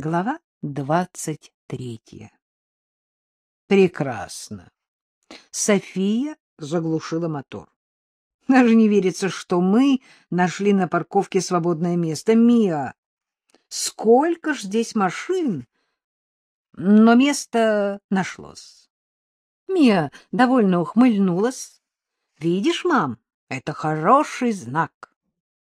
Глава двадцать третья. Прекрасно. София заглушила мотор. Даже не верится, что мы нашли на парковке свободное место. Мия, сколько ж здесь машин? Но место нашлось. Мия довольно ухмыльнулась. Видишь, мам, это хороший знак.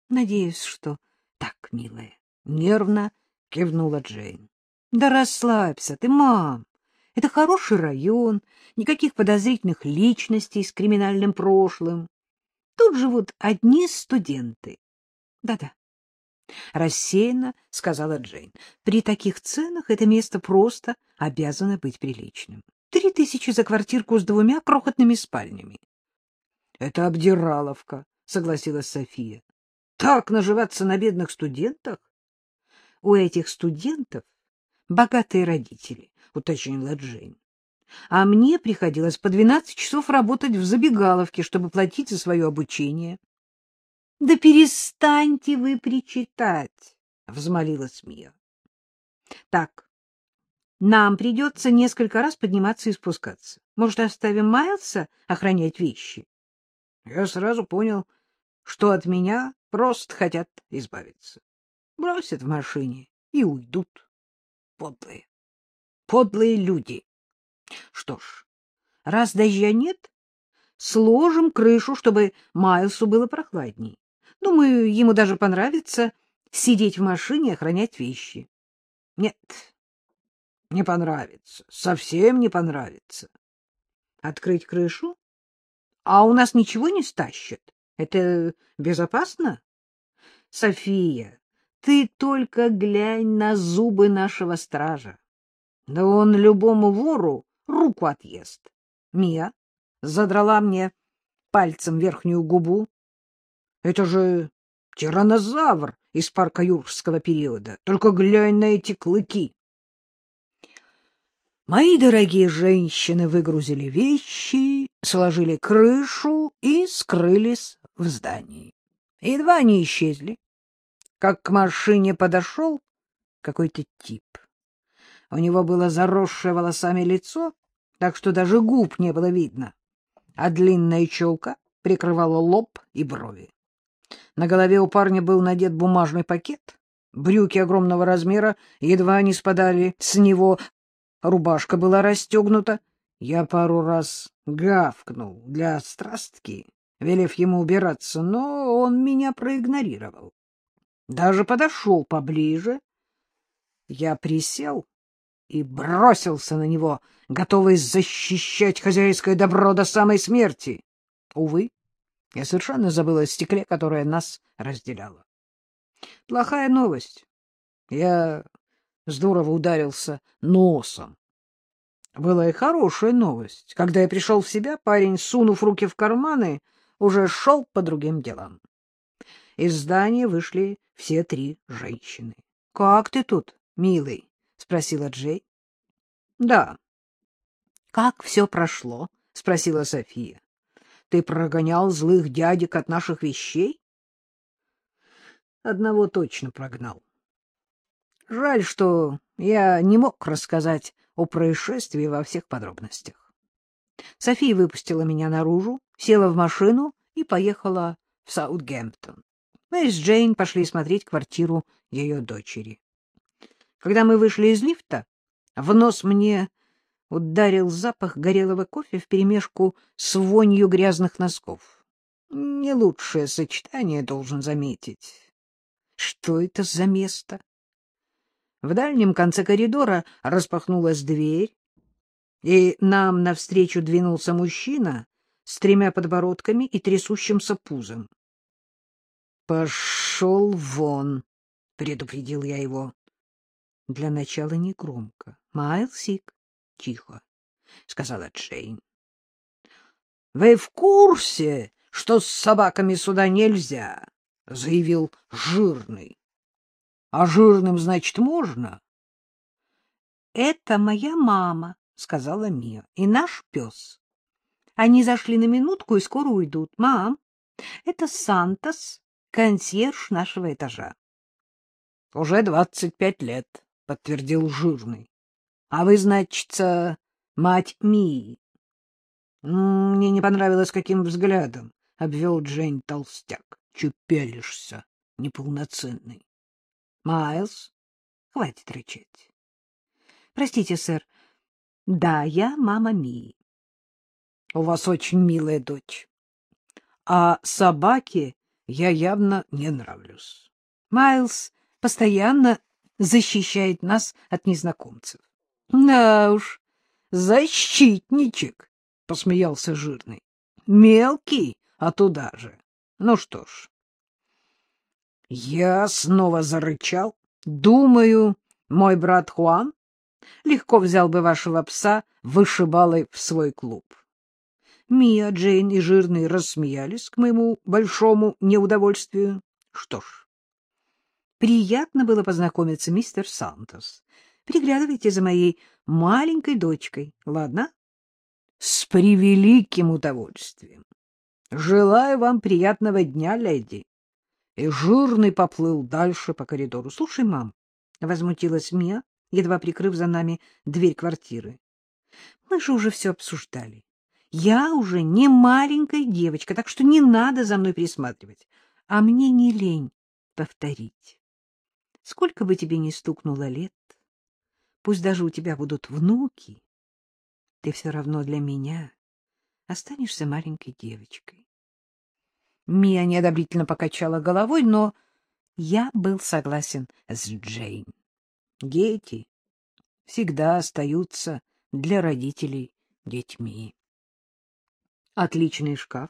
Надеюсь, что так, милая. Нервно кивнула Джейн. Да расслабься ты, мам. Это хороший район, никаких подозрительных личностей с криминальным прошлым. Тут живут одни студенты. Да-да. Рассеянно сказала Джейн. При таких ценах это место просто обязано быть приличным. Три тысячи за квартирку с двумя крохотными спальнями. — Это обдираловка, — согласилась София. — Так наживаться на бедных студентах? У этих студентов богатые родители, — уточнила Джейн. А мне приходилось по двенадцать часов работать в забегаловке, чтобы платить за свое обучение. — Да перестаньте вы причитать, — взмолилась Мия. — Так, нам придется несколько раз подниматься и спускаться. Может, оставим Майлса охранять вещи? Я сразу понял, что от меня просто хотят избавиться. Бросят в машине и уйдут. Подлые, подлые люди. Что ж, раз дождя нет, сложим крышу, чтобы Майлсу было прохладней. Думаю, ему даже понравится сидеть в машине и охранять вещи. Нет, не понравится, совсем не понравится. Открыть крышу? А у нас ничего не стащат. Это безопасно? София, ты только глянь на зубы нашего стража. Да он любому вору руку отъест. Мия задрала мне пальцем верхнюю губу. Это же тиранозавр из парка юрского периода. Только глянь на эти клыки. Мои дорогие женщины выгрузили вещи, сложили крышу и скрылись в здании. Едва они исчезли, как к машине подошел какой-то тип. У него было заросшее волосами лицо, так что даже губ не было видно, а длинная челка прикрывала лоб и брови. На голове у парня был надет бумажный пакет, брюки огромного размера едва не спадали с него, рубашка была расстегнута. Я пару раз гавкнул для страстки, велев ему убираться, но он меня проигнорировал. Даже подошел поближе. Я присел и бросился на него, готовый защищать хозяйское добро до самой смерти. Увы, я совершенно забыл о стекле, которое нас разделяло. Плохая новость. Я здорово ударился носом. Была и хорошая новость. Когда я пришел в себя, парень, сунув руки в карманы, уже шел по другим делам. Из здания вышли все три женщины. — Как ты тут, милый? — спросила Джей. — Да. — Как все прошло? — спросила София. — Ты прогонял злых дядек от наших вещей? — Одного точно прогнал. Жаль, что я не мог рассказать о происшествии во всех подробностях. София выпустила меня наружу, села в машину и поехала в Саутгемптон. Мы с Джейн пошли смотреть квартиру ее дочери. Когда мы вышли из лифта, в нос мне ударил запах горелого кофе вперемешку с вонью грязных носков. Не лучшее сочетание, должен заметить. Что это за место? В дальнем конце коридора распахнулась дверь, и нам навстречу двинулся мужчина с тремя подбородками и трясущимся пузом. Пошел вон, предупредил я его. Для начала не громко. Майлсик, тихо, сказала Джейн. Вы в курсе, что с собаками сюда нельзя? заявил жирный. А жирным, значит, можно? Это моя мама, сказала Мия, и наш пес. Они зашли на минутку и скоро уйдут. Мам, это Сантос консьерж нашего этажа. — Уже двадцать пять лет, — подтвердил жирный. — А вы, значится, мать Мии. — Мне не понравилось, каким взглядом, — обвел Джейн толстяк. — Чупелишься, неполноценный. — Майлз, хватит рычать. — Простите, сэр. Да, я мама Мии. — У вас очень милая дочь. А собаке я явно не нравлюсь. Майлз постоянно защищает нас от незнакомцев. — Да уж, защитничек, — посмеялся жирный. — Мелкий, а туда же. Ну что ж. Я снова зарычал. Думаю, мой брат Хуан легко взял бы вашего пса вышибалой в свой клуб. Мия, Джейн и Жирный рассмеялись к моему большому неудовольствию. Что ж, приятно было познакомиться, мистер Сантос. Приглядывайте за моей маленькой дочкой, ладно? С превеликим удовольствием. Желаю вам приятного дня, леди. И Жирный поплыл дальше по коридору. Слушай, мам, — возмутилась Мия, едва прикрыв за нами дверь квартиры. Мы же уже все обсуждали. Я уже не маленькая девочка, так что не надо за мной присматривать. А мне не лень повторить. Сколько бы тебе ни стукнуло лет, пусть даже у тебя будут внуки, ты все равно для меня останешься маленькой девочкой. Мия неодобрительно покачала головой, но я был согласен с Джейн. Дети всегда остаются для родителей детьми. — Отличный шкаф.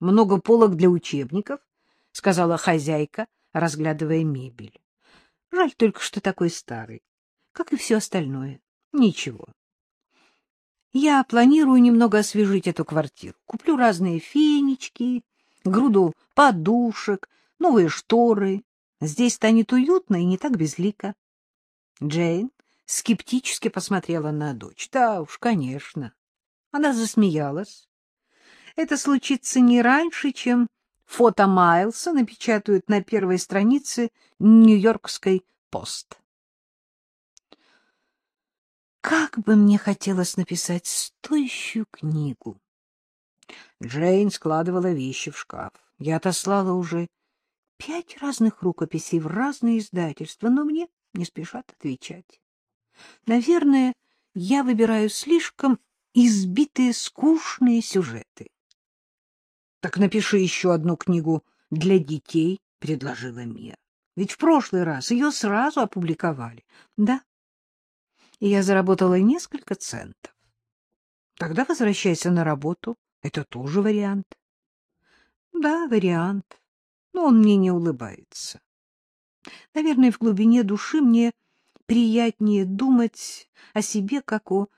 Много полок для учебников, — сказала хозяйка, разглядывая мебель. — Жаль только, что такой старый, как и все остальное. Ничего. Я планирую немного освежить эту квартиру. Куплю разные фенечки, груду подушек, новые шторы. Здесь станет уютно и не так безлико. Джейн скептически посмотрела на дочь. Да уж, конечно. Она засмеялась это случится не раньше, чем фото Майлса напечатают на первой странице Нью-Йоркской пост. Как бы мне хотелось написать стоящую книгу. Джейн складывала вещи в шкаф. Я отослала уже пять разных рукописей в разные издательства, но мне не спешат отвечать. Наверное, я выбираю слишком избитые скучные сюжеты. Так напиши еще одну книгу для детей, — предложила Мия. Ведь в прошлый раз ее сразу опубликовали. Да. И я заработала несколько центов. Тогда возвращайся на работу. Это тоже вариант. Да, вариант. Но он мне не улыбается. Наверное, в глубине души мне приятнее думать о себе как о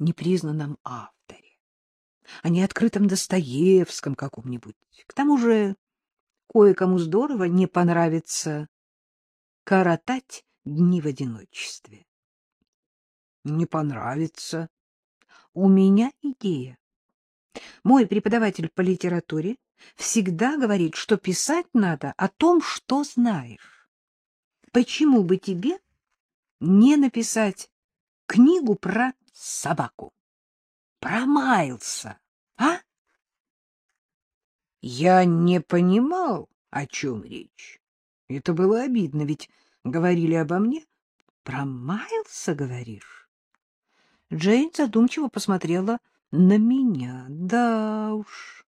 непризнанном авторе а не открытом Достоевском каком-нибудь. К тому же кое-кому здорово не понравится коротать дни в одиночестве. Не понравится. У меня идея. Мой преподаватель по литературе всегда говорит, что писать надо о том, что знаешь. Почему бы тебе не написать книгу про собаку? Про Майлса, а? Я не понимал, о чем речь. Это было обидно, ведь говорили обо мне. Про Майлса говоришь? Джейн задумчиво посмотрела на меня. Да уж.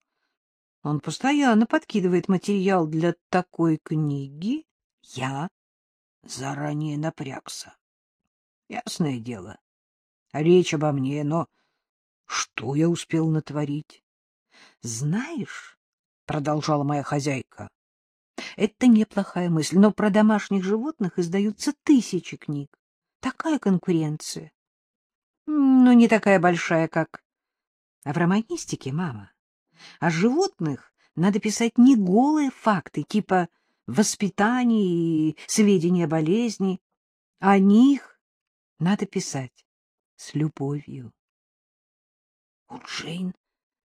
Он постоянно подкидывает материал для такой книги. Я заранее напрягся. Ясное дело. Речь обо мне, но что я успел натворить? — Знаешь, — продолжала моя хозяйка, — это неплохая мысль, но про домашних животных издаются тысячи книг. Такая конкуренция. Но не такая большая, как... А в романистике, мама, о животных надо писать не голые факты, типа воспитания и сведения о болезни. О них надо писать с любовью. У Джейн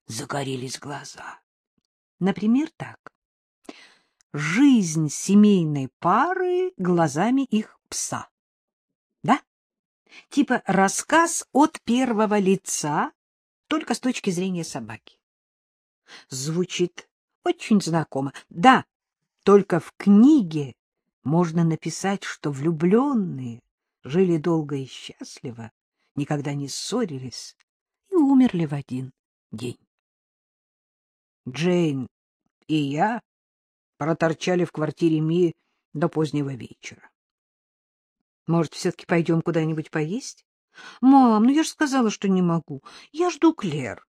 загорелись глаза. Например, так. Жизнь семейной пары глазами их пса. Типа рассказ от первого лица, только с точки зрения собаки. Звучит очень знакомо. Да, только в книге можно написать, что влюбленные жили долго и счастливо, никогда не ссорились умерли в один день. Джейн и я проторчали в квартире Ми до позднего вечера. Может, все-таки пойдем куда-нибудь поесть? Мам, ну я же сказала, что не могу. Я жду Клер.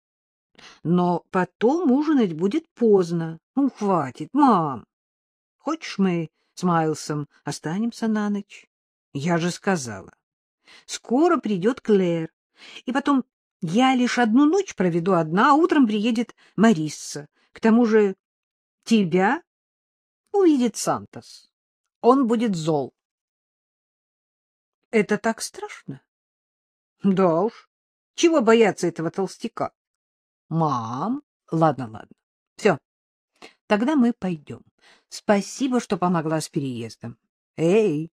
Но потом ужинать будет поздно. Ну, хватит, мам. Хочешь, мы с Майлсом останемся на ночь? Я же сказала. Скоро придет Клэр. И потом я лишь одну ночь проведу одна, а утром приедет Марисса. К тому же тебя увидит Сантос. Он будет зол. Это так страшно? Да уж. Чего бояться этого толстяка? Мам, ладно, ладно. Все. Тогда мы пойдем. Спасибо, что помогла с переездом. Эй,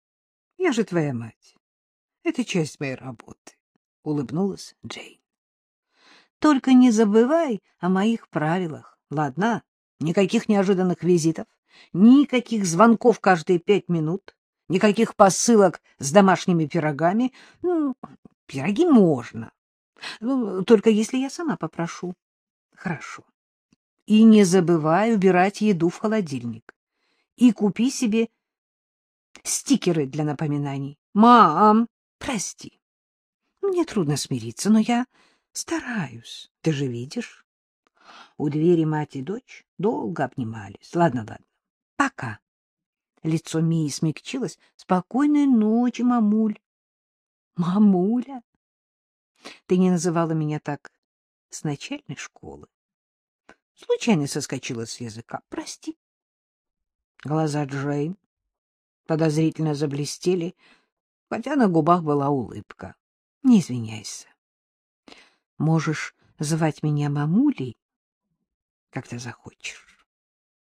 я же твоя мать. Это часть моей работы, улыбнулась Джейн. Только не забывай о моих правилах, ладно? Никаких неожиданных визитов, никаких звонков каждые пять минут, никаких посылок с домашними пирогами. Ну, пироги можно, ну, только если я сама попрошу. Хорошо. И не забывай убирать еду в холодильник. И купи себе стикеры для напоминаний. Мам, прости. Мне трудно смириться, но я стараюсь. Ты же видишь? У двери мать и дочь долго обнимались. Ладно, ладно. Пока. Лицо Мии смягчилось. Спокойной ночи, мамуль. Мамуля? Ты не называла меня так с начальной школы. Случайно соскочила с языка. Прости. Глаза Джейн подозрительно заблестели, хотя на губах была улыбка. Не извиняйся. Можешь звать меня мамулей, когда захочешь.